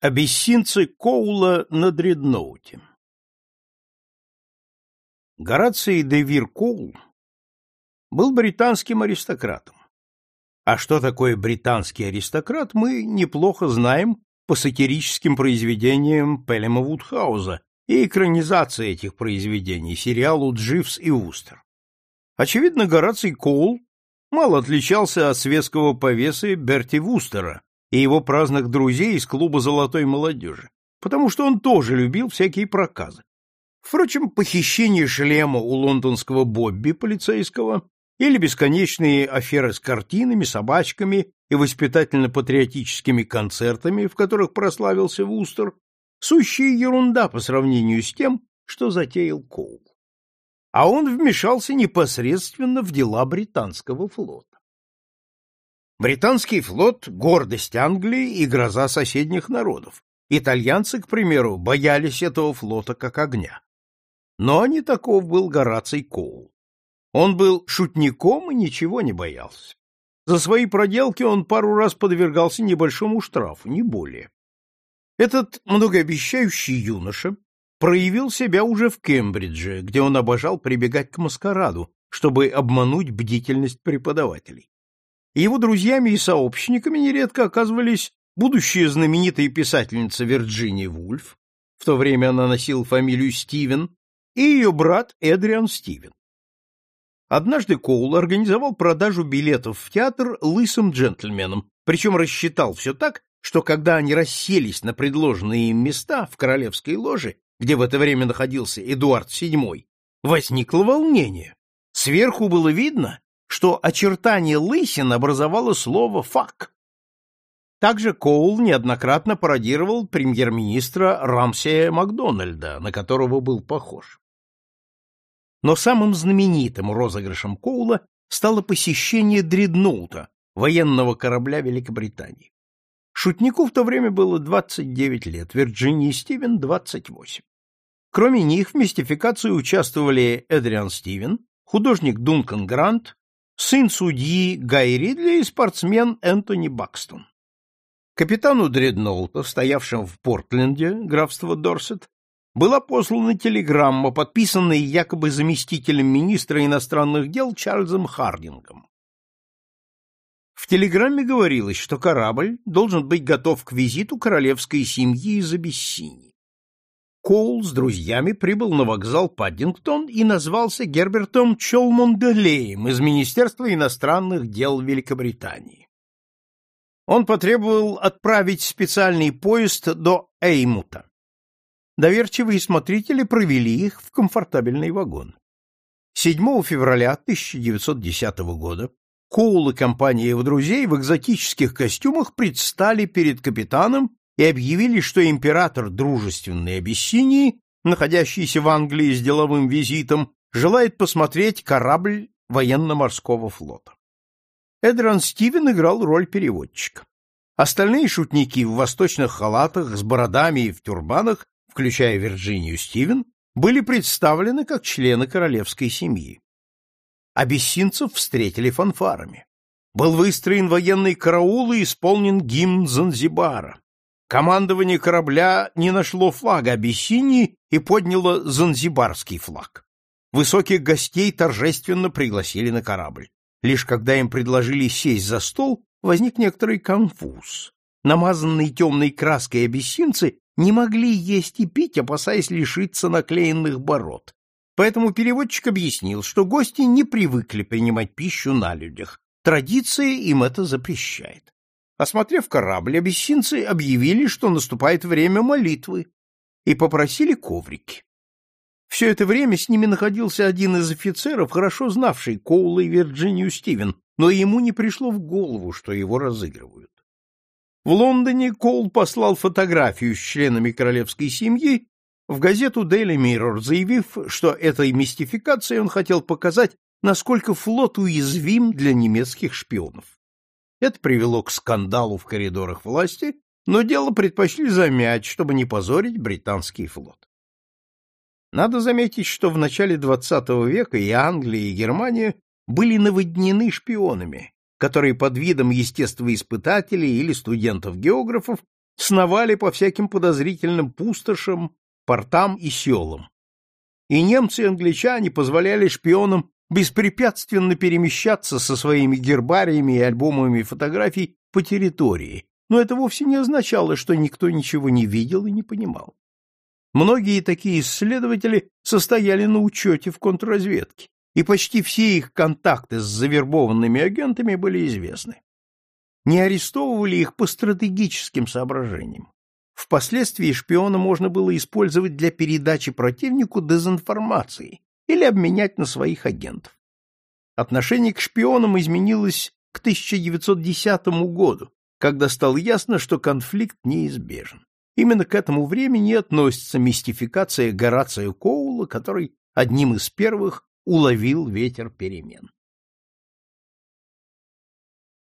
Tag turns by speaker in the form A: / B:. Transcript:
A: Абиссинцы Коула на дредноуте Гораций де Вир Коул был британским аристократом. А что такое британский аристократ, мы неплохо знаем по сатирическим произведениям Пелема Вудхауза и экранизации этих произведений, сериалу «Дживс и Устер». Очевидно, Гораций Коул мало отличался от светского повесы Берти Вустера, и его праздных друзей из клуба золотой молодежи, потому что он тоже любил всякие проказы. Впрочем, похищение шлема у лондонского Бобби полицейского или бесконечные аферы с картинами, собачками и воспитательно-патриотическими концертами, в которых прославился Вустер, сущая ерунда по сравнению с тем, что затеял Коул. А он вмешался непосредственно в дела британского флота. Британский флот — гордость Англии и гроза соседних народов. Итальянцы, к примеру, боялись этого флота как огня. Но не таков был Гораций Коул. Он был шутником и ничего не боялся. За свои проделки он пару раз подвергался небольшому штрафу, не более. Этот многообещающий юноша проявил себя уже в Кембридже, где он обожал прибегать к маскараду, чтобы обмануть бдительность преподавателей. Его друзьями и сообщниками нередко оказывались будущая знаменитая писательница Вирджиния Вульф, в то время она носила фамилию Стивен, и ее брат Эдриан Стивен. Однажды Коул организовал продажу билетов в театр лысым джентльменам, причем рассчитал все так, что когда они расселись на предложенные им места в королевской ложе, где в это время находился Эдуард VII, возникло волнение. Сверху было видно, что очертание лысин образовало слово «фак». Также Коул неоднократно пародировал премьер-министра Рамсея Макдональда, на которого был похож. Но самым знаменитым розыгрышем Коула стало посещение дредноута, военного корабля Великобритании. Шутнику в то время было 29 лет, Вирджинии Стивен — 28. Кроме них в мистификации участвовали Эдриан Стивен, художник Дункан Грант, сын судьи Гай Ридли и спортсмен Энтони Бакстон. Капитану дредноута, стоявшему в Портленде, графство Дорсет, была послана телеграмма, подписанная якобы заместителем министра иностранных дел Чарльзом Хардингом. В телеграмме говорилось, что корабль должен быть готов к визиту королевской семьи из Абиссинии. Коул с друзьями прибыл на вокзал Паддингтон и назвался Гербертом Чолмонделеем из Министерства иностранных дел Великобритании. Он потребовал отправить специальный поезд до Эймута. Доверчивые смотрители провели их в комфортабельный вагон. 7 февраля 1910 года Коул и компания его друзей в экзотических костюмах предстали перед капитаном и объявили, что император дружественной Абиссинии, находящийся в Англии с деловым визитом, желает посмотреть корабль военно-морского флота. Эдран Стивен играл роль переводчика. Остальные шутники в восточных халатах, с бородами и в тюрбанах, включая Вирджинию Стивен, были представлены как члены королевской семьи. Абиссинцев встретили фанфарами. Был выстроен военный караул и исполнен гимн Занзибара. Командование корабля не нашло флага Абиссинии и подняло занзибарский флаг. Высоких гостей торжественно пригласили на корабль. Лишь когда им предложили сесть за стол, возник некоторый конфуз. Намазанные темной краской абиссинцы не могли есть и пить, опасаясь лишиться наклеенных бород. Поэтому переводчик объяснил, что гости не привыкли принимать пищу на людях. Традиция им это запрещает. Осмотрев корабль, абиссинцы объявили, что наступает время молитвы, и попросили коврики. Все это время с ними находился один из офицеров, хорошо знавший Коула и Вирджинию Стивен, но ему не пришло в голову, что его разыгрывают. В Лондоне Коул послал фотографию с членами королевской семьи в газету Daily Mirror, заявив, что этой мистификацией он хотел показать, насколько флот уязвим для немецких шпионов. Это привело к скандалу в коридорах власти, но дело предпочли замять, чтобы не позорить британский флот. Надо заметить, что в начале XX века и Англия, и Германия были наводнены шпионами, которые под видом естествоиспытателей или студентов-географов сновали по всяким подозрительным пустошам, портам и селам. И немцы и англичане позволяли шпионам беспрепятственно перемещаться со своими гербариями и альбомами фотографий по территории, но это вовсе не означало, что никто ничего не видел и не понимал. Многие такие исследователи состояли на учете в контрразведке, и почти все их контакты с завербованными агентами были известны. Не арестовывали их по стратегическим соображениям. Впоследствии шпиона можно было использовать для передачи противнику дезинформации или обменять на своих агентов. Отношение к шпионам изменилось к 1910 году, когда стало ясно, что конфликт неизбежен. Именно к этому времени относится мистификация Горация Коула, который одним из первых уловил ветер перемен.